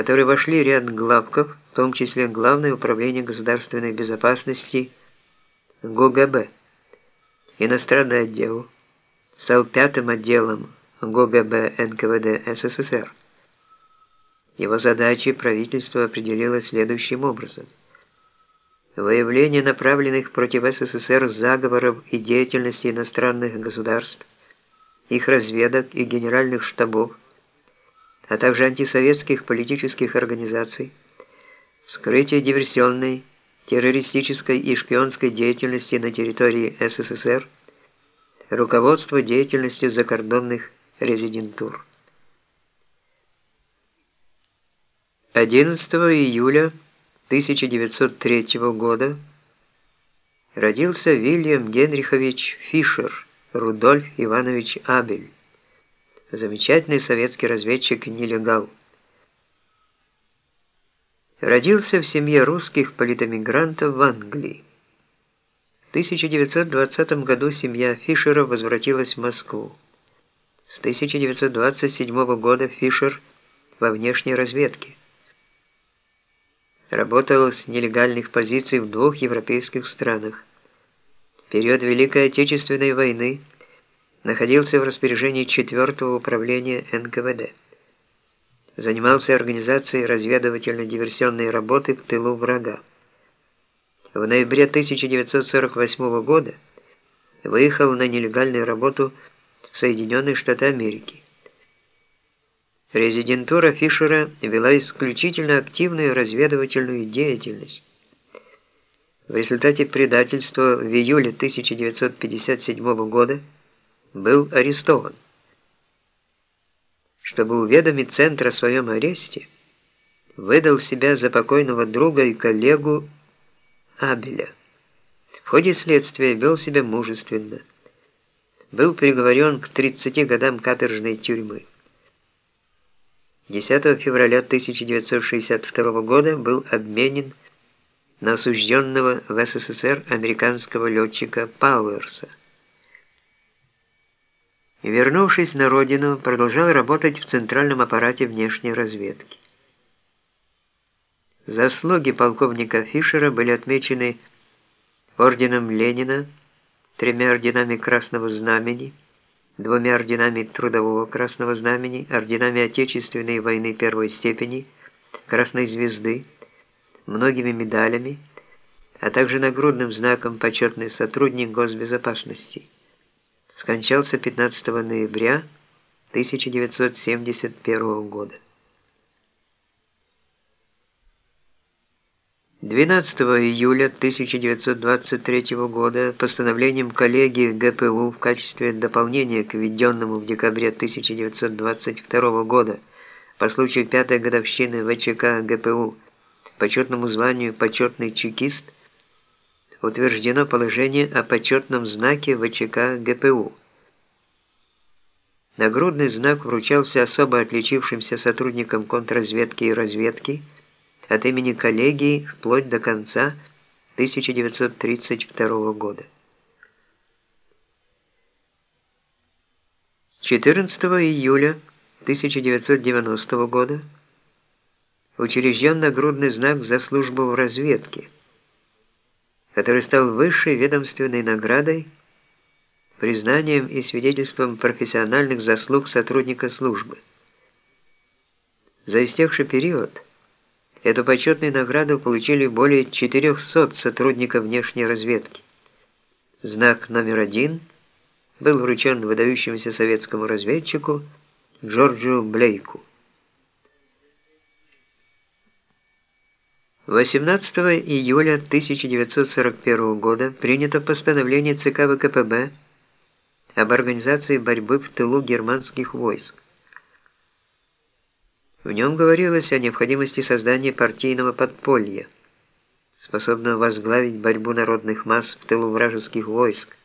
который вошли ряд главков, в том числе Главное управление государственной безопасности ГУГБ. Иностранный отдел стал пятым отделом ГУГБ НКВД СССР. Его задачи правительство определило следующим образом. Выявление направленных против СССР заговоров и деятельности иностранных государств, их разведок и генеральных штабов, а также антисоветских политических организаций, вскрытие диверсионной, террористической и шпионской деятельности на территории СССР, руководство деятельностью закордонных резидентур. 11 июля 1903 года родился Вильям Генрихович Фишер Рудольф Иванович Абель, замечательный советский разведчик-нелегал. Родился в семье русских политэмигрантов в Англии. В 1920 году семья Фишера возвратилась в Москву. С 1927 года Фишер во внешней разведке работал с нелегальных позиций в двух европейских странах. В период Великой Отечественной войны находился в распоряжении 4-го управления НКВД. Занимался организацией разведывательно-диверсионной работы в тылу врага. В ноябре 1948 года выехал на нелегальную работу в Соединенные Штаты Америки. Резидентура Фишера вела исключительно активную разведывательную деятельность. В результате предательства в июле 1957 года был арестован. Чтобы уведомить Центр о своем аресте, выдал себя за покойного друга и коллегу Абеля. В ходе следствия вел себя мужественно. Был приговорен к 30 годам каторжной тюрьмы. 10 февраля 1962 года был обменен на осужденного в СССР американского летчика Пауэрса. Вернувшись на родину, продолжал работать в центральном аппарате внешней разведки. Заслуги полковника Фишера были отмечены орденом Ленина, тремя орденами Красного Знамени, двумя орденами Трудового Красного Знамени, орденами Отечественной войны первой степени, Красной Звезды, многими медалями, а также нагрудным знаком «Почетный сотрудник госбезопасности». Скончался 15 ноября 1971 года. 12 июля 1923 года постановлением коллегии ГПУ в качестве дополнения к введенному в декабре 1922 года по случаю пятой годовщины ВЧК ГПУ почетному званию «почетный чекист» утверждено положение о почетном знаке ВЧК ГПУ. Нагрудный знак вручался особо отличившимся сотрудникам контрразведки и разведки – от имени коллегии вплоть до конца 1932 года. 14 июля 1990 года учрежден нагрудный знак за службу в разведке, который стал высшей ведомственной наградой, признанием и свидетельством профессиональных заслуг сотрудника службы. За истекший период – Эту почетную награду получили более 400 сотрудников внешней разведки. Знак номер один был вручен выдающемуся советскому разведчику Джорджу Блейку. 18 июля 1941 года принято постановление ЦК ВКПБ об организации борьбы в тылу германских войск. В нем говорилось о необходимости создания партийного подполья, способного возглавить борьбу народных масс в тылу вражеских войск,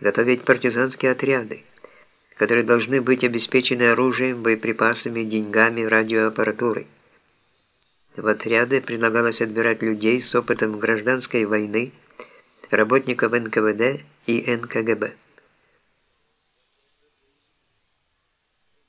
готовить партизанские отряды, которые должны быть обеспечены оружием, боеприпасами, деньгами, радиоаппаратурой. В отряды предлагалось отбирать людей с опытом гражданской войны, работников НКВД и НКГБ.